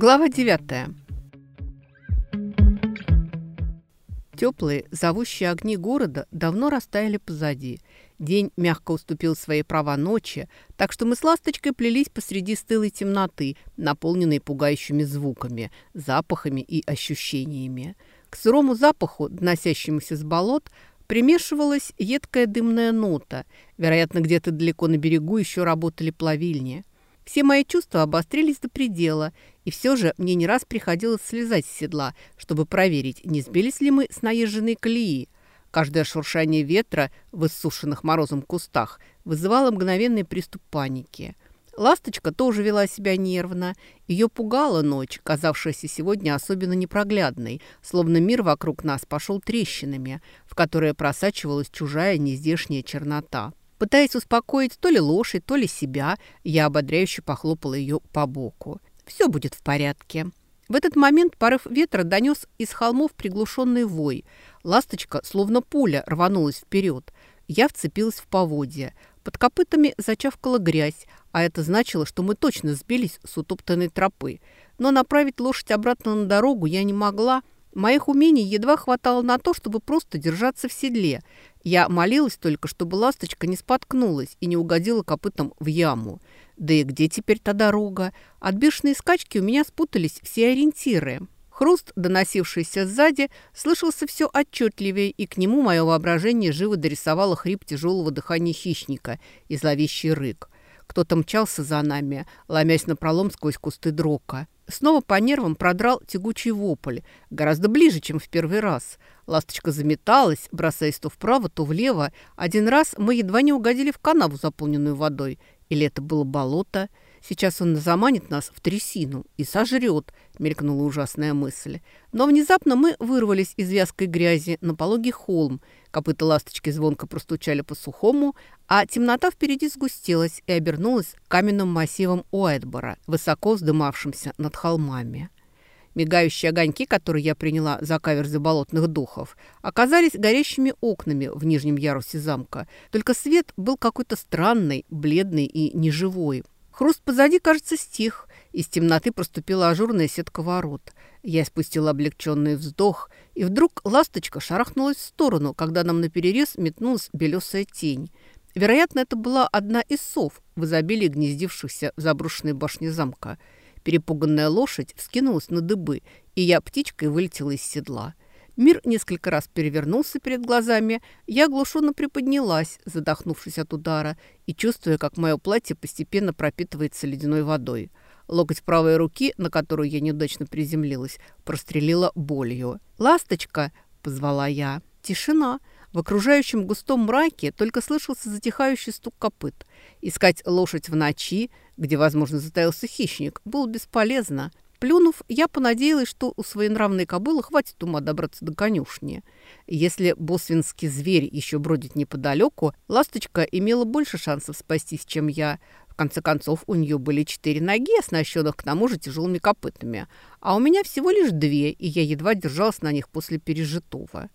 Глава 9. Теплые, зовущие огни города давно растаяли позади. День мягко уступил свои права ночи, так что мы с ласточкой плелись посреди стылой темноты, наполненной пугающими звуками, запахами и ощущениями. К сырому запаху, доносящемуся с болот, примешивалась едкая дымная нота. Вероятно, где-то далеко на берегу еще работали плавильни. Все мои чувства обострились до предела, и все же мне не раз приходилось слезать с седла, чтобы проверить, не сбились ли мы с наезженной колеи. Каждое шуршание ветра в иссушенных морозом кустах вызывало мгновенный приступ паники. Ласточка тоже вела себя нервно. Ее пугала ночь, казавшаяся сегодня особенно непроглядной, словно мир вокруг нас пошел трещинами, в которые просачивалась чужая нездешняя чернота. Пытаясь успокоить то ли лошадь, то ли себя, я ободряюще похлопала ее по боку. «Все будет в порядке». В этот момент порыв ветра донес из холмов приглушенный вой. Ласточка, словно пуля, рванулась вперед. Я вцепилась в поводья. Под копытами зачавкала грязь, а это значило, что мы точно сбились с утоптанной тропы. Но направить лошадь обратно на дорогу я не могла. Моих умений едва хватало на то, чтобы просто держаться в седле. Я молилась только, чтобы ласточка не споткнулась и не угодила копытом в яму. Да и где теперь та дорога? От бешеной скачки у меня спутались все ориентиры. Хруст, доносившийся сзади, слышался все отчетливее, и к нему мое воображение живо дорисовало хрип тяжелого дыхания хищника и зловещий рык. Кто-то мчался за нами, ломясь напролом сквозь кусты дрока. Снова по нервам продрал тягучий вопль, гораздо ближе, чем в первый раз. Ласточка заметалась, бросаясь то вправо, то влево. Один раз мы едва не угодили в канаву, заполненную водой. Или это было болото? Сейчас он заманит нас в трясину и сожрет, мелькнула ужасная мысль. Но внезапно мы вырвались из вязкой грязи на пологий холм. Копыта ласточки звонко простучали по сухому, а темнота впереди сгустилась и обернулась каменным массивом Уайтбора, высоко вздымавшимся над холмами. Мигающие огоньки, которые я приняла за каверзы болотных духов, оказались горящими окнами в нижнем ярусе замка. Только свет был какой-то странный, бледный и неживой. Хруст позади, кажется, стих. Из темноты проступила ажурная сетка ворот. Я спустила облегченный вздох, и вдруг ласточка шарахнулась в сторону, когда нам наперерез метнулась белесая тень. Вероятно, это была одна из сов в изобилии гнездившихся в заброшенной башне замка. Перепуганная лошадь вскинулась на дыбы, и я птичкой вылетела из седла. Мир несколько раз перевернулся перед глазами. Я оглушенно приподнялась, задохнувшись от удара, и чувствуя, как мое платье постепенно пропитывается ледяной водой. Локоть правой руки, на которую я неудачно приземлилась, прострелила болью. «Ласточка!» – позвала я. Тишина. В окружающем густом мраке только слышался затихающий стук копыт. Искать лошадь в ночи, где, возможно, затаился хищник, было бесполезно – Плюнув, я понадеялась, что у своенравной кобылы хватит ума добраться до конюшни. Если босвинский зверь еще бродит неподалеку, ласточка имела больше шансов спастись, чем я. В конце концов, у нее были четыре ноги, оснащенных к тому же тяжелыми копытами, а у меня всего лишь две, и я едва держалась на них после пережитого.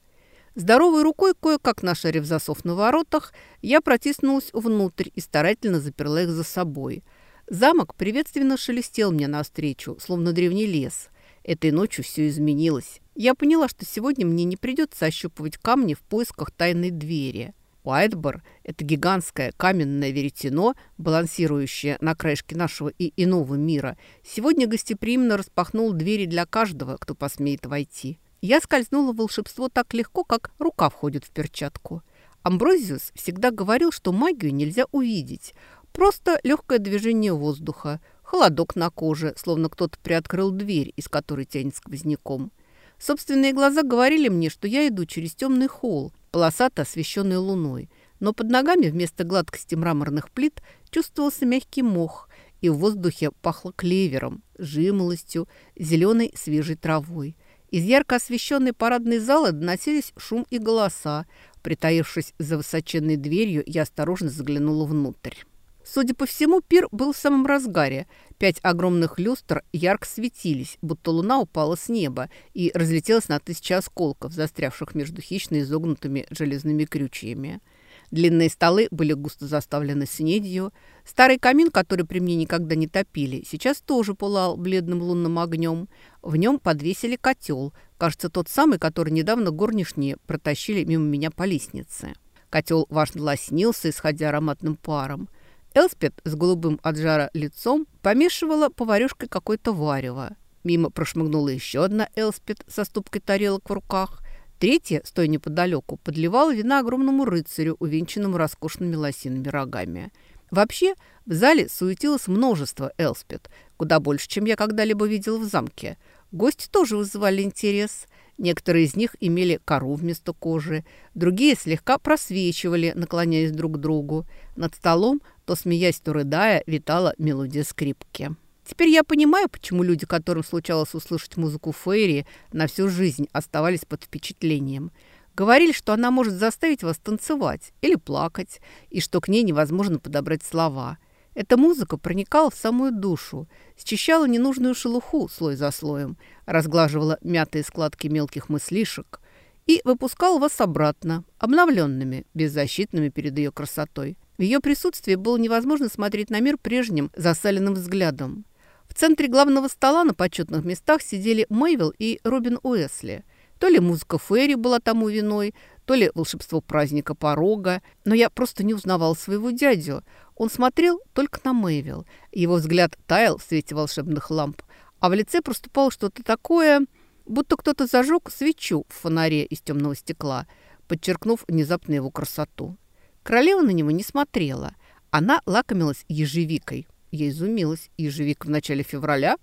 Здоровой рукой, кое-как нашарив засов на воротах, я протиснулась внутрь и старательно заперла их за собой – Замок приветственно шелестел мне навстречу, словно древний лес. Этой ночью все изменилось. Я поняла, что сегодня мне не придется ощупывать камни в поисках тайной двери. Уайтбор – это гигантское каменное веретено, балансирующее на краешке нашего и иного мира. Сегодня гостеприимно распахнул двери для каждого, кто посмеет войти. Я скользнула в волшебство так легко, как рука входит в перчатку. Амброзиус всегда говорил, что магию нельзя увидеть – Просто легкое движение воздуха, холодок на коже, словно кто-то приоткрыл дверь, из которой тянет сквозняком. Собственные глаза говорили мне, что я иду через темный холл, полосато освещенный луной. Но под ногами вместо гладкости мраморных плит чувствовался мягкий мох, и в воздухе пахло клевером, жимолостью, зеленой свежей травой. Из ярко освещенной парадной залы доносились шум и голоса. Притаившись за высоченной дверью, я осторожно заглянула внутрь. Судя по всему, пир был в самом разгаре. Пять огромных люстр ярко светились, будто луна упала с неба и разлетелась на тысячи осколков, застрявших между хищно изогнутыми железными крючьями. Длинные столы были густо заставлены снедью. Старый камин, который при мне никогда не топили, сейчас тоже пылал бледным лунным огнем. В нем подвесили котел, кажется, тот самый, который недавно горничные протащили мимо меня по лестнице. Котел важно лоснился, исходя ароматным паром. Элспет с голубым от жара лицом помешивала поварешкой какое-то варево. Мимо прошмыгнула еще одна Элспет со ступкой тарелок в руках. Третья, стоя неподалеку, подливала вина огромному рыцарю, увенчанному роскошными лосиными рогами. Вообще, в зале суетилось множество Элспет, куда больше, чем я когда-либо видел в замке. Гости тоже вызывали интерес. Некоторые из них имели кору вместо кожи, другие слегка просвечивали, наклоняясь друг к другу. Над столом, то смеясь, то рыдая, витала мелодия скрипки. Теперь я понимаю, почему люди, которым случалось услышать музыку Фейри, на всю жизнь оставались под впечатлением. Говорили, что она может заставить вас танцевать или плакать, и что к ней невозможно подобрать слова. Эта музыка проникала в самую душу, счищала ненужную шелуху слой за слоем, разглаживала мятые складки мелких мыслишек и выпускала вас обратно, обновленными, беззащитными перед ее красотой. В ее присутствии было невозможно смотреть на мир прежним засаленным взглядом. В центре главного стола на почетных местах сидели Мэйвилл и Робин Уэсли. То ли музыка Ферри была тому виной, то ли волшебство праздника порога, но я просто не узнавал своего дядю. Он смотрел только на Мэйвилл. Его взгляд таял в свете волшебных ламп, а в лице проступало что-то такое, будто кто-то зажег свечу в фонаре из темного стекла, подчеркнув внезапно его красоту. Королева на него не смотрела. Она лакомилась ежевикой. Я изумилась. Ежевика в начале февраля?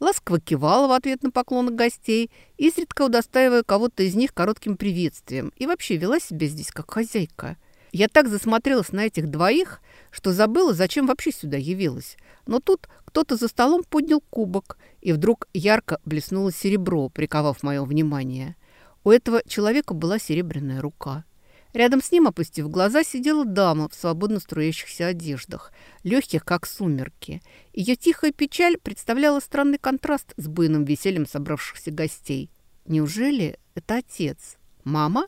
Ласково кивала в ответ на поклоны гостей, изредка удостаивая кого-то из них коротким приветствием, и вообще вела себя здесь как хозяйка. Я так засмотрелась на этих двоих, что забыла, зачем вообще сюда явилась. Но тут кто-то за столом поднял кубок, и вдруг ярко блеснуло серебро, приковав мое внимание. У этого человека была серебряная рука. Рядом с ним, опустив глаза, сидела дама в свободно струящихся одеждах, легких, как сумерки. Ее тихая печаль представляла странный контраст с буйным весельем собравшихся гостей. Неужели это отец? Мама?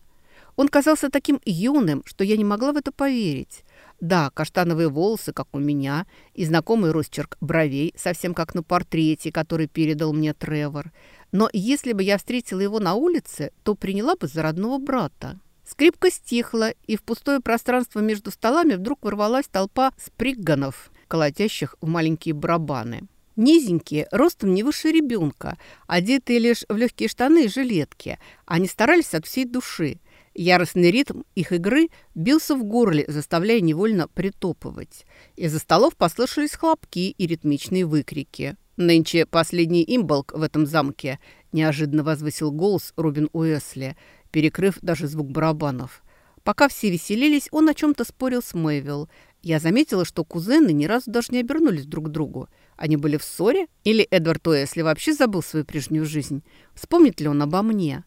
Он казался таким юным, что я не могла в это поверить. Да, каштановые волосы, как у меня, и знакомый росчерк бровей, совсем как на портрете, который передал мне Тревор. Но если бы я встретила его на улице, то приняла бы за родного брата. Скрипка стихла, и в пустое пространство между столами вдруг ворвалась толпа спригганов, колотящих в маленькие барабаны. Низенькие, ростом не выше ребенка, одетые лишь в легкие штаны и жилетки. Они старались от всей души. Яростный ритм их игры бился в горле, заставляя невольно притопывать. Из-за столов послышались хлопки и ритмичные выкрики. «Нынче последний имболк в этом замке», – неожиданно возвысил голос Робин Уэсли, перекрыв даже звук барабанов. Пока все веселились, он о чем-то спорил с Мэйвилл. Я заметила, что кузены ни разу даже не обернулись друг к другу. Они были в ссоре? Или Эдвард Уэсли вообще забыл свою прежнюю жизнь? Вспомнит ли он обо мне?»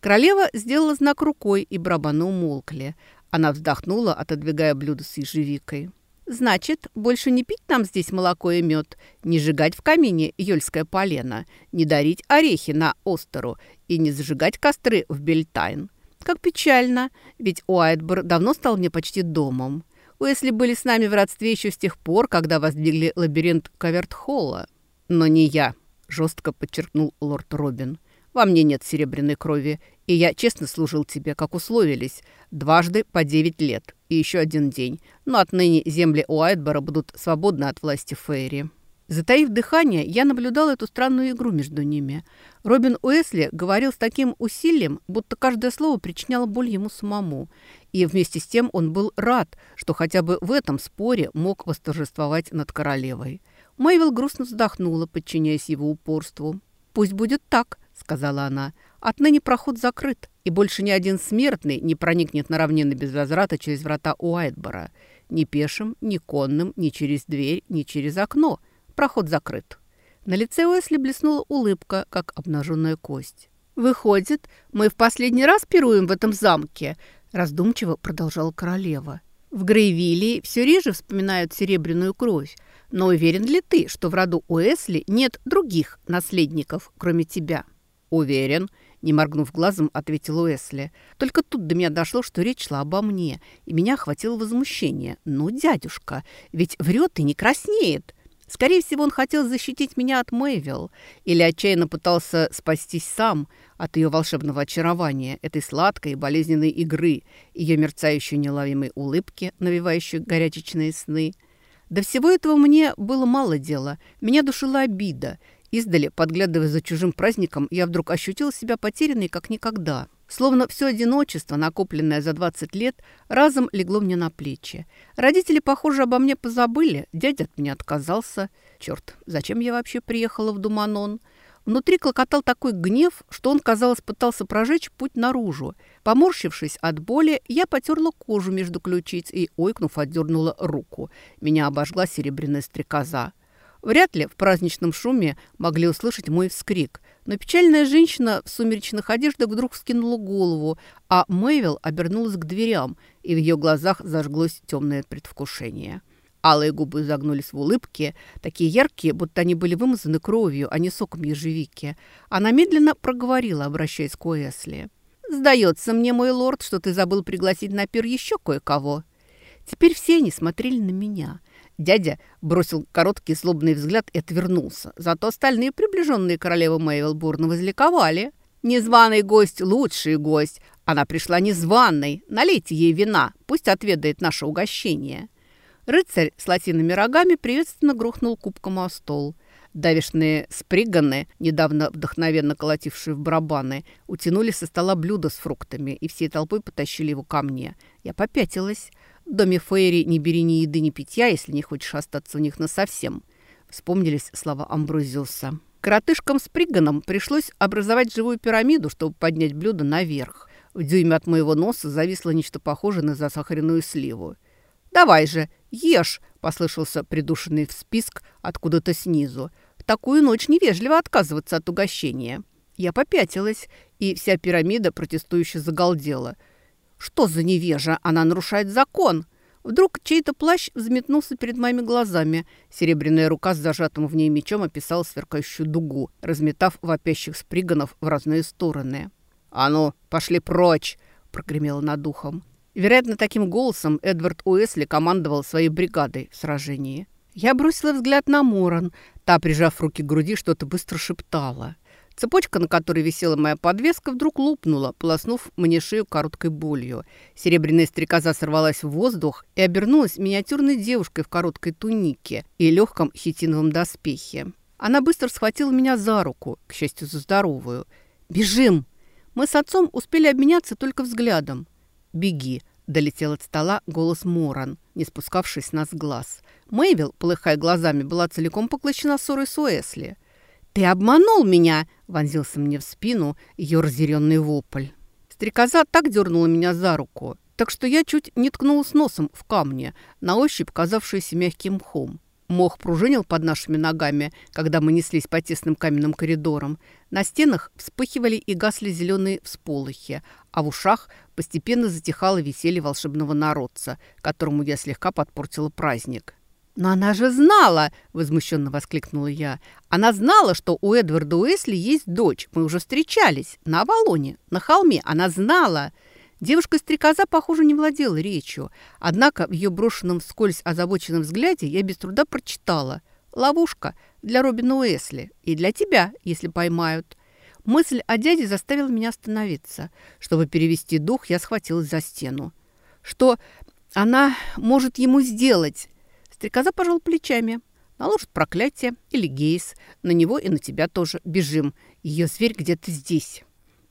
Королева сделала знак рукой, и барабаны умолкли. Она вздохнула, отодвигая блюдо с ежевикой. «Значит, больше не пить нам здесь молоко и мед, не сжигать в камине ёльское полено, не дарить орехи на Остеру и не зажигать костры в Бельтайн. Как печально, ведь Уайтбор давно стал мне почти домом. Уэсли были с нами в родстве еще с тех пор, когда воздвигли лабиринт Кавертхолла. Но не я», – жестко подчеркнул лорд Робин. Во мне нет серебряной крови, и я честно служил тебе, как условились, дважды по девять лет и еще один день. Но отныне земли Уайтбора будут свободны от власти Фейри». Затаив дыхание, я наблюдал эту странную игру между ними. Робин Уэсли говорил с таким усилием, будто каждое слово причиняло боль ему самому. И вместе с тем он был рад, что хотя бы в этом споре мог восторжествовать над королевой. Мэйвилл грустно вздохнула, подчиняясь его упорству. «Пусть будет так», — сказала она. «Отныне проход закрыт, и больше ни один смертный не проникнет на равнины без возврата через врата Уайтбора. Ни пешим, ни конным, ни через дверь, ни через окно. Проход закрыт». На лице Уэсли блеснула улыбка, как обнаженная кость. «Выходит, мы в последний раз пируем в этом замке», — раздумчиво продолжала королева. В Грейвилле все реже вспоминают серебряную кровь, но уверен ли ты, что в роду Уэсли нет других наследников, кроме тебя? Уверен, не моргнув глазом, ответил Уэсли. Только тут до меня дошло, что речь шла обо мне, и меня охватило возмущение. Ну, дядюшка, ведь врет и не краснеет. Скорее всего, он хотел защитить меня от Мэйвилл или отчаянно пытался спастись сам от ее волшебного очарования, этой сладкой и болезненной игры, ее мерцающей неловимой улыбки, навевающей горячечные сны. До всего этого мне было мало дела. Меня душила обида. Издали, подглядывая за чужим праздником, я вдруг ощутила себя потерянной, как никогда. Словно все одиночество, накопленное за 20 лет, разом легло мне на плечи. Родители, похоже, обо мне позабыли. Дядя от меня отказался. Черт, зачем я вообще приехала в Думанон? Внутри клокотал такой гнев, что он, казалось, пытался прожечь путь наружу. Поморщившись от боли, я потерла кожу между ключиц и, ойкнув, отдернула руку. Меня обожгла серебряная стрекоза. Вряд ли в праздничном шуме могли услышать мой вскрик. Но печальная женщина в сумеречных одеждах вдруг скинула голову, а Мэйвилл обернулась к дверям, и в ее глазах зажглось темное предвкушение. Алые губы загнулись в улыбке, такие яркие, будто они были вымазаны кровью, а не соком ежевики. Она медленно проговорила, обращаясь к Уэсли. «Сдается мне, мой лорд, что ты забыл пригласить на пир еще кое-кого». Теперь все они смотрели на меня. Дядя бросил короткий злобный взгляд и отвернулся. Зато остальные приближенные королевы Мэйвел бурно возликовали. «Незваный гость – лучший гость. Она пришла незваной. Налейте ей вина, пусть отведает наше угощение». Рыцарь с латинными рогами приветственно грохнул кубком о стол. Давишные сприганы, недавно вдохновенно колотившие в барабаны, утянули со стола блюдо с фруктами и всей толпой потащили его ко мне. Я попятилась. В доме Фейри не бери ни еды, ни питья, если не хочешь остаться у них насовсем. Вспомнились слова Амброзиуса. Коротышкам с Приганом пришлось образовать живую пирамиду, чтобы поднять блюдо наверх. В дюйме от моего носа зависло нечто похожее на засахаренную сливу. «Давай же, ешь!» – послышался придушенный всписк откуда-то снизу. «В такую ночь невежливо отказываться от угощения». Я попятилась, и вся пирамида протестующе загалдела. «Что за невежа? Она нарушает закон!» Вдруг чей-то плащ взметнулся перед моими глазами. Серебряная рука с зажатым в ней мечом описала сверкающую дугу, разметав вопящих сприганов в разные стороны. «А ну, пошли прочь!» – прогремело над духом. Вероятно, таким голосом Эдвард Уэсли командовал своей бригадой в сражении. Я бросила взгляд на Моран. Та, прижав руки к груди, что-то быстро шептала. Цепочка, на которой висела моя подвеска, вдруг лопнула, полоснув мне шею короткой болью. Серебряная стрекоза сорвалась в воздух и обернулась миниатюрной девушкой в короткой тунике и легком хитиновом доспехе. Она быстро схватила меня за руку, к счастью, за здоровую. «Бежим!» Мы с отцом успели обменяться только взглядом. «Беги!» – долетел от стола голос Моран, не спускавший с нас глаз. Мэйвилл, полыхая глазами, была целиком поглощена ссорой с Уэсли. «Ты обманул меня!» – вонзился мне в спину ее разъяренный вопль. Стрекоза так дернула меня за руку, так что я чуть не ткнулась носом в камни, на ощупь казавшиеся мягким мхом. Мох пружинил под нашими ногами, когда мы неслись по тесным каменным коридорам. На стенах вспыхивали и гасли зеленые всполохи, а в ушах постепенно затихало веселье волшебного народца, которому я слегка подпортила праздник. «Но она же знала!» – возмущенно воскликнула я. «Она знала, что у Эдварда Уэсли есть дочь. Мы уже встречались. На Авалоне, на холме. Она знала!» Девушка-стрекоза, похоже, не владела речью. Однако в ее брошенном вскользь озабоченном взгляде я без труда прочитала. «Ловушка для Робина Уэсли и для тебя, если поймают». Мысль о дяде заставила меня остановиться. Чтобы перевести дух, я схватилась за стену. «Что она может ему сделать?» Стрекоза пожал плечами. Наложит проклятие или гейс. На него и на тебя тоже. Бежим. Ее зверь где-то здесь.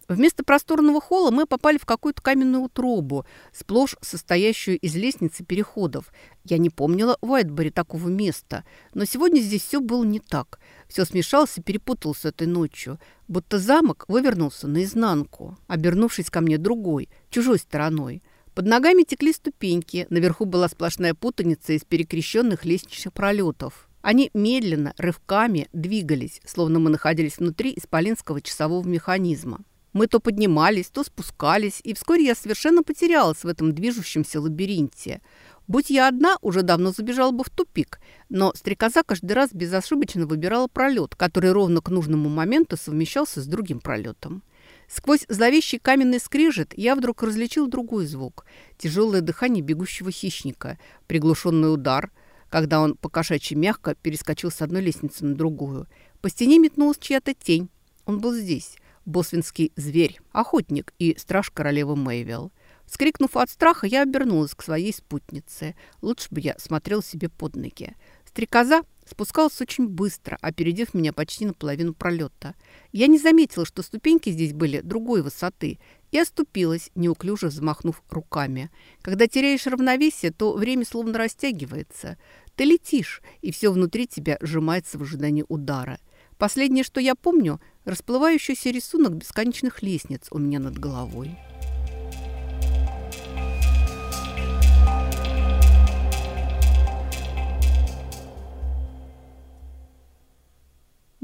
Вместо просторного холла мы попали в какую-то каменную утробу, сплошь состоящую из лестниц и переходов. Я не помнила в Уайтборе такого места, но сегодня здесь все было не так. Все смешалось и перепуталось этой ночью, будто замок вывернулся наизнанку, обернувшись ко мне другой, чужой стороной. Под ногами текли ступеньки, наверху была сплошная путаница из перекрещенных лестничных пролетов. Они медленно, рывками двигались, словно мы находились внутри исполинского часового механизма. Мы то поднимались, то спускались, и вскоре я совершенно потерялась в этом движущемся лабиринте. Будь я одна, уже давно забежала бы в тупик, но стрекоза каждый раз безошибочно выбирала пролет, который ровно к нужному моменту совмещался с другим пролетом. Сквозь зловещий каменный скрежет я вдруг различил другой звук – тяжелое дыхание бегущего хищника, приглушенный удар, когда он покошачьи мягко перескочил с одной лестницы на другую. По стене метнулась чья-то тень. Он был здесь, босвинский зверь, охотник и страж королевы Мэйвилл. Вскрикнув от страха, я обернулась к своей спутнице. Лучше бы я смотрел себе под ноги. Стрекоза спускалась очень быстро, опередив меня почти наполовину пролета. Я не заметила, что ступеньки здесь были другой высоты, и оступилась, неуклюже взмахнув руками. Когда теряешь равновесие, то время словно растягивается. Ты летишь, и все внутри тебя сжимается в ожидании удара. Последнее, что я помню, расплывающийся рисунок бесконечных лестниц у меня над головой.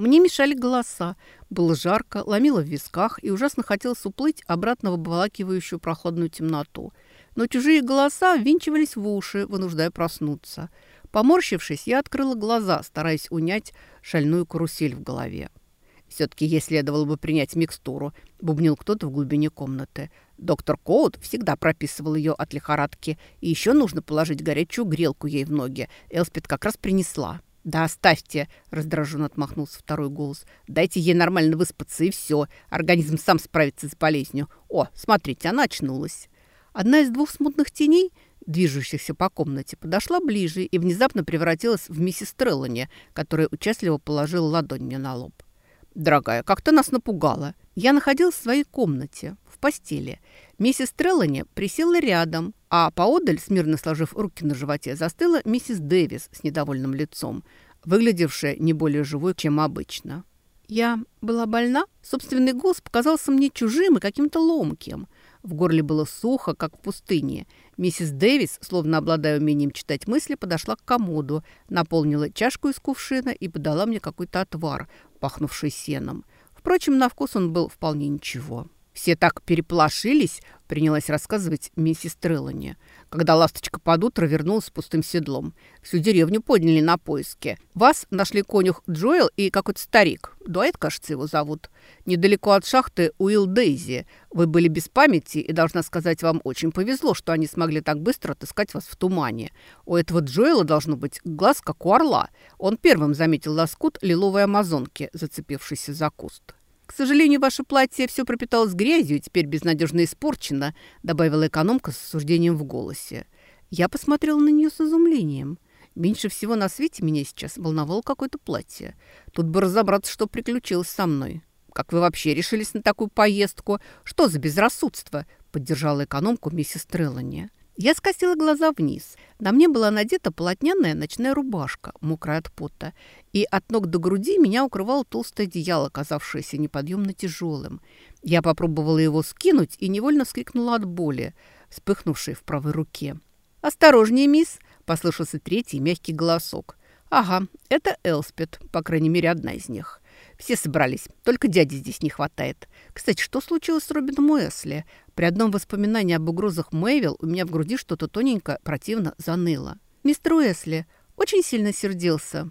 Мне мешали голоса. Было жарко, ломило в висках, и ужасно хотелось уплыть обратно в обволакивающую прохладную темноту. Но чужие голоса ввинчивались в уши, вынуждая проснуться. Поморщившись, я открыла глаза, стараясь унять шальную карусель в голове. «Все-таки ей следовало бы принять микстуру», – бубнил кто-то в глубине комнаты. Доктор Коут всегда прописывал ее от лихорадки. И еще нужно положить горячую грелку ей в ноги. Элспет как раз принесла. «Да оставьте!» – раздраженно отмахнулся второй голос. «Дайте ей нормально выспаться, и все. Организм сам справится с болезнью. О, смотрите, она очнулась!» Одна из двух смутных теней, движущихся по комнате, подошла ближе и внезапно превратилась в миссис Треллани, которая участливо положила ладонь мне на лоб. «Дорогая, как ты нас напугала!» Я находилась в своей комнате, постели. Миссис Треллани присела рядом, а поодаль, смирно сложив руки на животе, застыла миссис Дэвис с недовольным лицом, выглядевшая не более живой, чем обычно. Я была больна. Собственный голос показался мне чужим и каким-то ломким. В горле было сухо, как в пустыне. Миссис Дэвис, словно обладая умением читать мысли, подошла к комоду, наполнила чашку из кувшина и подала мне какой-то отвар, пахнувший сеном. Впрочем, на вкус он был вполне ничего. Все так переплошились, принялась рассказывать миссис Треллани, когда ласточка под утро вернулась с пустым седлом. Всю деревню подняли на поиски. Вас нашли конюх Джоэл и какой-то старик. Дуайт, кажется, его зовут. Недалеко от шахты Уилл Дейзи. Вы были без памяти, и, должна сказать, вам очень повезло, что они смогли так быстро отыскать вас в тумане. У этого Джоэла должно быть глаз, как у орла. Он первым заметил лоскут лиловой амазонки, зацепившийся за куст. «К сожалению, ваше платье все пропиталось грязью и теперь безнадежно испорчено», добавила экономка с осуждением в голосе. Я посмотрела на нее с изумлением. Меньше всего на свете меня сейчас волновало какое-то платье. Тут бы разобраться, что приключилось со мной. «Как вы вообще решились на такую поездку? Что за безрассудство?» поддержала экономку миссис Треллани. Я скосила глаза вниз. На мне была надета полотняная ночная рубашка, мокрая от пота, и от ног до груди меня укрывало толстое одеяло, казавшееся неподъемно тяжелым. Я попробовала его скинуть и невольно вскрикнула от боли, вспыхнувшей в правой руке. «Осторожнее, мисс!» – послышался третий мягкий голосок. «Ага, это Элспет, по крайней мере, одна из них». Все собрались, только дяди здесь не хватает. Кстати, что случилось с Робином Уэсли? При одном воспоминании об угрозах Мэйвилл у меня в груди что-то тоненько противно заныло. Мистер Уэсли очень сильно сердился.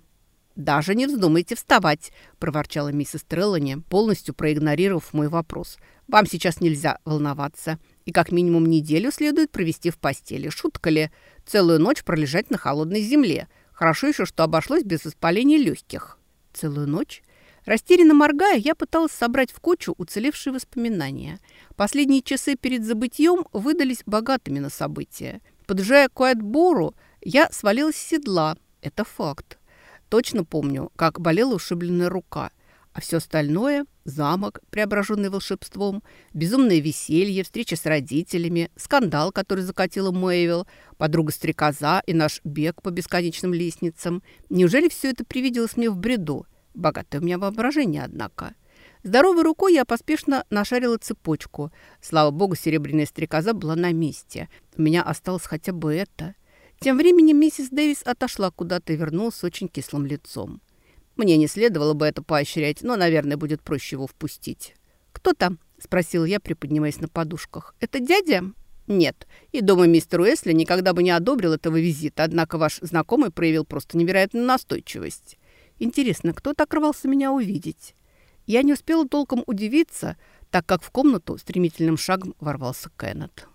«Даже не вздумайте вставать», – проворчала миссис Треллани, полностью проигнорировав мой вопрос. «Вам сейчас нельзя волноваться. И как минимум неделю следует провести в постели. Шутка ли? Целую ночь пролежать на холодной земле. Хорошо еще, что обошлось без воспаления легких». «Целую ночь?» Растерянно моргая, я пыталась собрать в кучу уцелевшие воспоминания. Последние часы перед забытьем выдались богатыми на события. Подъезжая к Уайтбору, я свалилась с седла. Это факт. Точно помню, как болела ушибленная рука. А все остальное – замок, преображенный волшебством, безумное веселье, встреча с родителями, скандал, который закатила Мэйвилл, подруга-стрекоза и наш бег по бесконечным лестницам. Неужели все это привиделось мне в бреду? Богатое у меня воображение, однако. Здоровой рукой я поспешно нашарила цепочку. Слава богу, серебряная стрекоза была на месте. У меня осталось хотя бы это. Тем временем миссис Дэвис отошла куда-то и вернулась с очень кислым лицом. Мне не следовало бы это поощрять, но, наверное, будет проще его впустить. «Кто там?» – спросил я, приподнимаясь на подушках. «Это дядя?» «Нет. И дома мистер Уэсли никогда бы не одобрил этого визита, однако ваш знакомый проявил просто невероятную настойчивость. Интересно, кто так рвался меня увидеть?» Я не успела толком удивиться, так как в комнату стремительным шагом ворвался Кеннет.